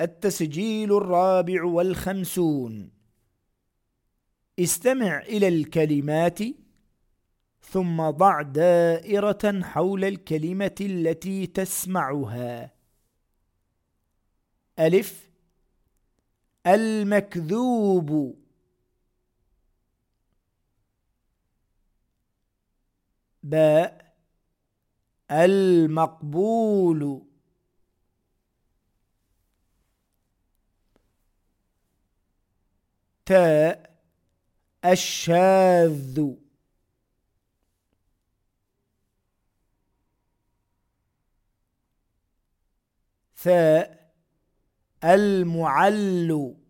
التسجيل الرابع والخمسون. استمع إلى الكلمات ثم ضع دائرة حول الكلمة التي تسمعها. ألف. المكذوب. باء. المقبول. تاء الشاذ. ثاء المعل.